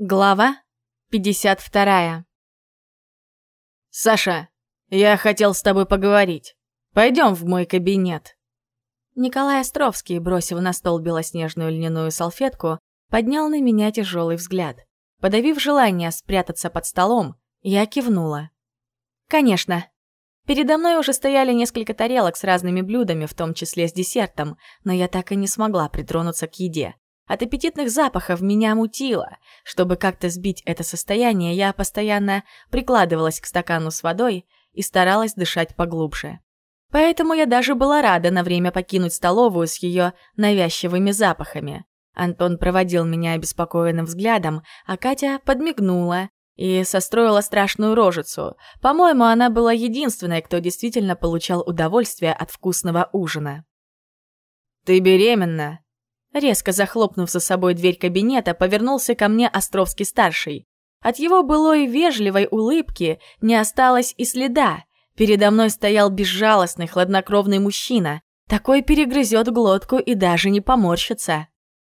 Глава 52 «Саша, я хотел с тобой поговорить. Пойдем в мой кабинет». Николай Островский, бросив на стол белоснежную льняную салфетку, поднял на меня тяжелый взгляд. Подавив желание спрятаться под столом, я кивнула. «Конечно». Передо мной уже стояли несколько тарелок с разными блюдами, в том числе с десертом, но я так и не смогла притронуться к еде. От аппетитных запахов меня мутило. Чтобы как-то сбить это состояние, я постоянно прикладывалась к стакану с водой и старалась дышать поглубже. Поэтому я даже была рада на время покинуть столовую с ее навязчивыми запахами. Антон проводил меня обеспокоенным взглядом, а Катя подмигнула и состроила страшную рожицу. По-моему, она была единственной, кто действительно получал удовольствие от вкусного ужина. «Ты беременна?» Резко захлопнув за собой дверь кабинета, повернулся ко мне Островский-старший. От его былой вежливой улыбки не осталось и следа. Передо мной стоял безжалостный, хладнокровный мужчина. Такой перегрызет глотку и даже не поморщится.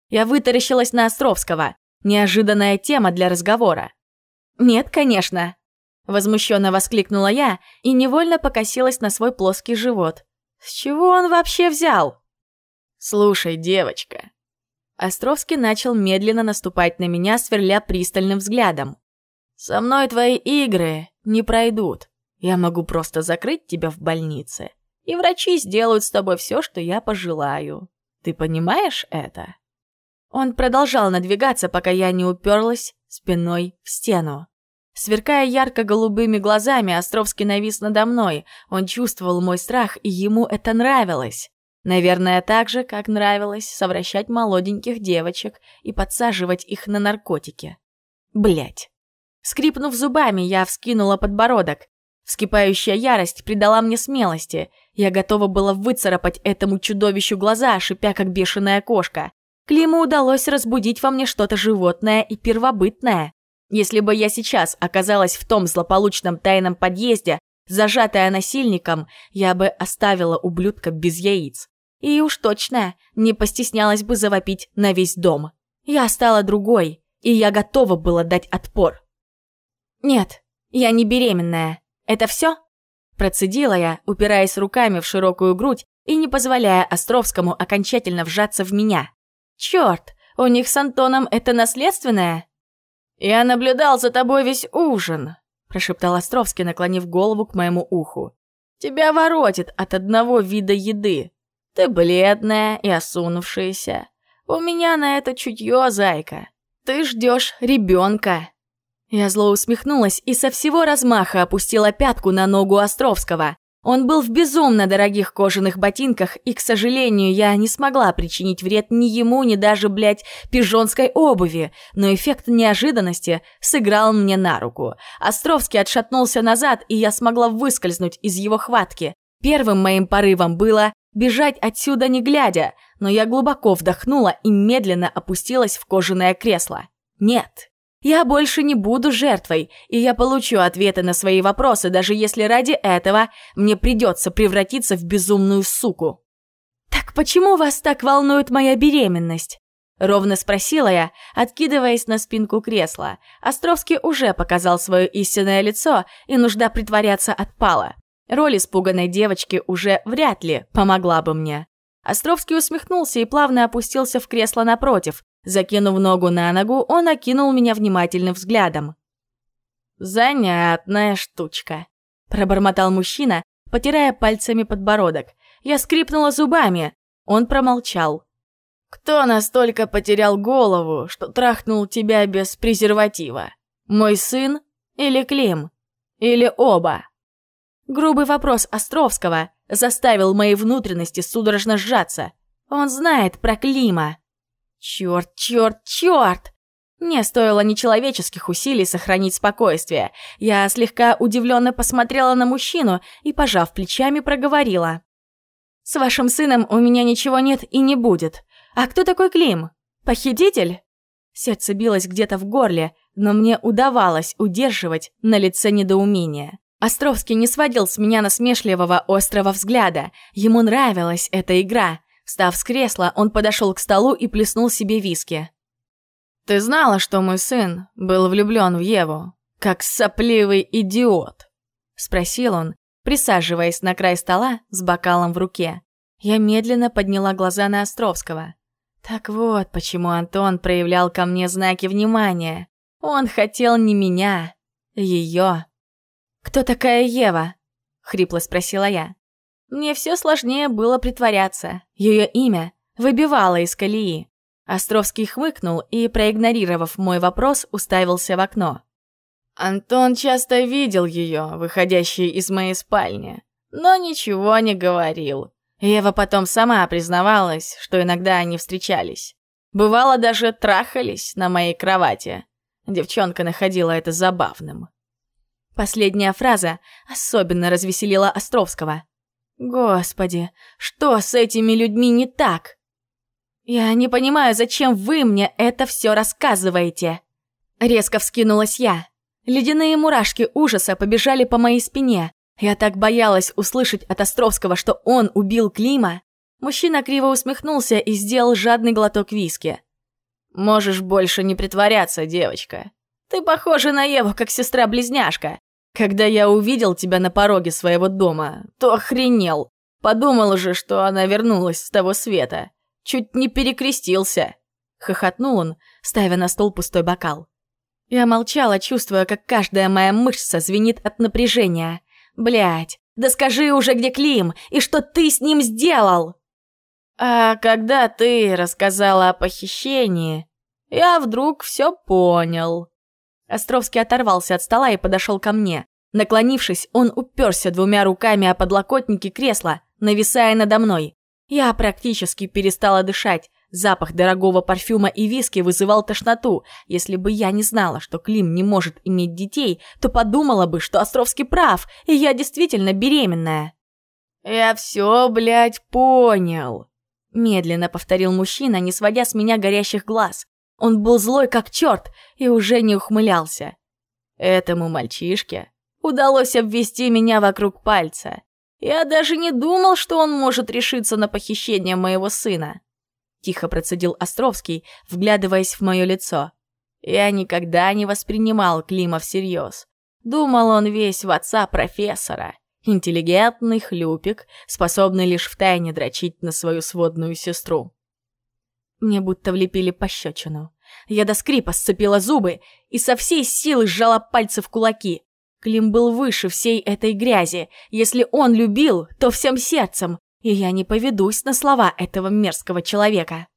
Я вытаращилась на Островского. Неожиданная тема для разговора. «Нет, конечно!» Возмущенно воскликнула я и невольно покосилась на свой плоский живот. «С чего он вообще взял?» «Слушай, девочка». Островский начал медленно наступать на меня, сверля пристальным взглядом. «Со мной твои игры не пройдут. Я могу просто закрыть тебя в больнице, и врачи сделают с тобой все, что я пожелаю. Ты понимаешь это?» Он продолжал надвигаться, пока я не уперлась спиной в стену. Сверкая ярко-голубыми глазами, Островский навис надо мной. Он чувствовал мой страх, и ему это нравилось. Наверное, так же, как нравилось совращать молоденьких девочек и подсаживать их на наркотики. Блять. Скрипнув зубами, я вскинула подбородок. Вскипающая ярость придала мне смелости. Я готова была выцарапать этому чудовищу глаза, шипя как бешеная кошка. Климу удалось разбудить во мне что-то животное и первобытное. Если бы я сейчас оказалась в том злополучном тайном подъезде, зажатая насильником, я бы оставила ублюдка без яиц. И уж точно не постеснялась бы завопить на весь дом. Я стала другой, и я готова была дать отпор. «Нет, я не беременная. Это все?» Процедила я, упираясь руками в широкую грудь и не позволяя Островскому окончательно вжаться в меня. «Черт, у них с Антоном это наследственное?» «Я наблюдал за тобой весь ужин», – прошептал Островский, наклонив голову к моему уху. «Тебя воротит от одного вида еды. Ты бледная и осунувшаяся. У меня на это чутье, зайка. Ты ждешь ребенка. Я зло усмехнулась и со всего размаха опустила пятку на ногу Островского. Он был в безумно дорогих кожаных ботинках, и, к сожалению, я не смогла причинить вред ни ему, ни даже, блядь, пижонской обуви, но эффект неожиданности сыграл мне на руку. Островский отшатнулся назад, и я смогла выскользнуть из его хватки. Первым моим порывом было бежать отсюда не глядя, но я глубоко вдохнула и медленно опустилась в кожаное кресло. Нет, я больше не буду жертвой, и я получу ответы на свои вопросы, даже если ради этого мне придется превратиться в безумную суку. «Так почему вас так волнует моя беременность?» Ровно спросила я, откидываясь на спинку кресла. Островский уже показал свое истинное лицо, и нужда притворяться отпала. Роль испуганной девочки уже вряд ли помогла бы мне. Островский усмехнулся и плавно опустился в кресло напротив. Закинув ногу на ногу, он окинул меня внимательным взглядом. «Занятная штучка», – пробормотал мужчина, потирая пальцами подбородок. Я скрипнула зубами. Он промолчал. «Кто настолько потерял голову, что трахнул тебя без презерватива? Мой сын или Клим? Или оба?» Грубый вопрос Островского заставил мои внутренности судорожно сжаться. Он знает про Клима. Черт, черт, черт! Мне стоило нечеловеческих усилий сохранить спокойствие. Я слегка удивленно посмотрела на мужчину и, пожав плечами, проговорила. «С вашим сыном у меня ничего нет и не будет. А кто такой Клим? Похититель?» Сердце билось где-то в горле, но мне удавалось удерживать на лице недоумение. Островский не сводил с меня насмешливого острого взгляда. Ему нравилась эта игра. Встав с кресла, он подошел к столу и плеснул себе виски. Ты знала, что мой сын был влюблен в Еву, как сопливый идиот?» Спросил он, присаживаясь на край стола с бокалом в руке. Я медленно подняла глаза на Островского. Так вот, почему Антон проявлял ко мне знаки внимания. Он хотел не меня, ее. «Кто такая Ева?» — хрипло спросила я. Мне все сложнее было притворяться. Ее имя выбивало из колеи. Островский хмыкнул и, проигнорировав мой вопрос, уставился в окно. Антон часто видел ее, выходящей из моей спальни, но ничего не говорил. Ева потом сама признавалась, что иногда они встречались. Бывало, даже трахались на моей кровати. Девчонка находила это забавным. Последняя фраза особенно развеселила Островского. «Господи, что с этими людьми не так?» «Я не понимаю, зачем вы мне это все рассказываете?» Резко вскинулась я. Ледяные мурашки ужаса побежали по моей спине. Я так боялась услышать от Островского, что он убил Клима. Мужчина криво усмехнулся и сделал жадный глоток виски. «Можешь больше не притворяться, девочка. Ты похожа на Еву, как сестра-близняшка. Когда я увидел тебя на пороге своего дома, то охренел. Подумал уже, что она вернулась с того света. Чуть не перекрестился». Хохотнул он, ставя на стол пустой бокал. Я молчала, чувствуя, как каждая моя мышца звенит от напряжения. Блять, да скажи уже, где Клим, и что ты с ним сделал? А когда ты рассказала о похищении, я вдруг все понял. Островский оторвался от стола и подошел ко мне. Наклонившись, он уперся двумя руками о подлокотники кресла, нависая надо мной. Я практически перестала дышать, Запах дорогого парфюма и виски вызывал тошноту. Если бы я не знала, что Клим не может иметь детей, то подумала бы, что Островский прав, и я действительно беременная. «Я все, блядь, понял», — медленно повторил мужчина, не сводя с меня горящих глаз. Он был злой как черт и уже не ухмылялся. Этому мальчишке удалось обвести меня вокруг пальца. Я даже не думал, что он может решиться на похищение моего сына тихо процедил Островский, вглядываясь в мое лицо. Я никогда не воспринимал Клима всерьез. Думал он весь в отца профессора. Интеллигентный хлюпик, способный лишь втайне дрочить на свою сводную сестру. Мне будто влепили пощечину. Я до скрипа сцепила зубы и со всей силы сжала пальцы в кулаки. Клим был выше всей этой грязи. Если он любил, то всем сердцем и я не поведусь на слова этого мерзкого человека.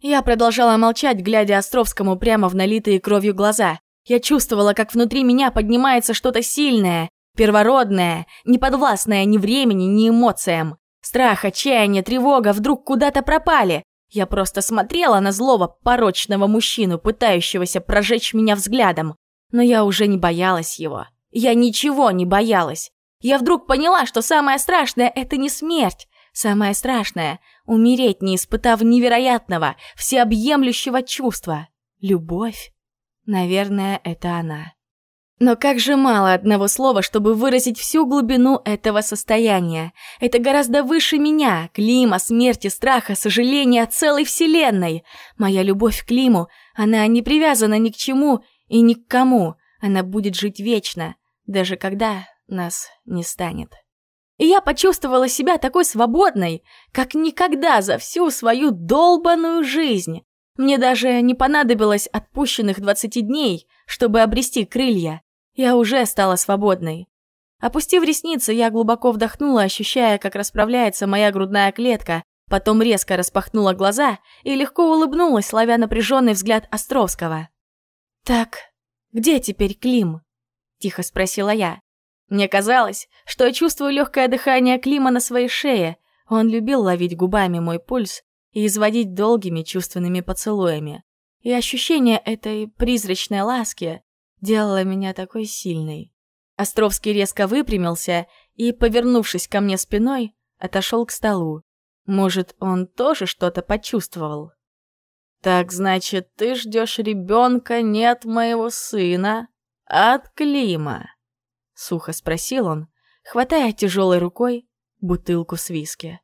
Я продолжала молчать, глядя Островскому прямо в налитые кровью глаза. Я чувствовала, как внутри меня поднимается что-то сильное, первородное, неподвластное ни времени, ни эмоциям. Страх, отчаяние, тревога вдруг куда-то пропали. Я просто смотрела на злого, порочного мужчину, пытающегося прожечь меня взглядом. Но я уже не боялась его. Я ничего не боялась. Я вдруг поняла, что самое страшное — это не смерть, Самое страшное — умереть, не испытав невероятного, всеобъемлющего чувства. Любовь. Наверное, это она. Но как же мало одного слова, чтобы выразить всю глубину этого состояния. Это гораздо выше меня, Клима, смерти, страха, сожаления, целой вселенной. Моя любовь к Климу, она не привязана ни к чему и ни к кому. Она будет жить вечно, даже когда нас не станет. И я почувствовала себя такой свободной, как никогда за всю свою долбаную жизнь. Мне даже не понадобилось отпущенных 20 дней, чтобы обрести крылья. Я уже стала свободной. Опустив ресницы, я глубоко вдохнула, ощущая, как расправляется моя грудная клетка, потом резко распахнула глаза и легко улыбнулась, ловя напряженный взгляд Островского. «Так, где теперь Клим?» – тихо спросила я. Мне казалось, что я чувствую легкое дыхание Клима на своей шее. Он любил ловить губами мой пульс и изводить долгими чувственными поцелуями. И ощущение этой призрачной ласки делало меня такой сильной. Островский резко выпрямился и, повернувшись ко мне спиной, отошел к столу. Может, он тоже что-то почувствовал? «Так, значит, ты ждешь ребенка не от моего сына, а от Клима?» Сухо спросил он, хватая тяжелой рукой бутылку с виски.